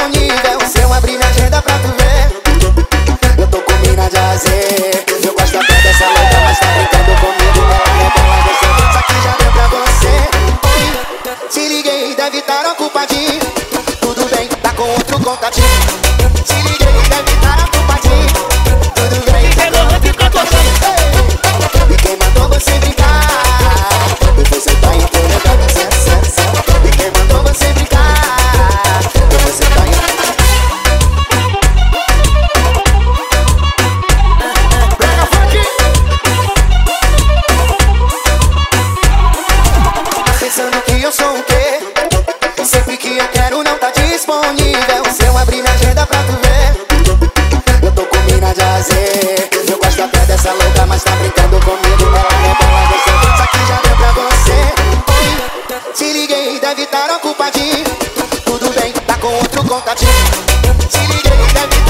no é nível Seu abrir minha agenda pra tu ver. Eu tô com mina de azer Eu gosto até dessa louca, mas tá brincando comigo é Ela é bela, gostosa, isso aqui já deu pra você. Se liguei, deve estar ocupadinho. Tudo bem, tá com outro contatinho. Pensando que eu sou o quê? Sempre que eu quero não tá disponível. Se eu abrir minha agenda pra tu ver Eu tô com mina de azer Eu gosto até dessa louca, mas tá brincando comigo. Ela deixa Isso aqui já deu pra você. Oi, se liguei, deve estar ocupadinho. Tudo bem, tá com outro contatinho. Se liguei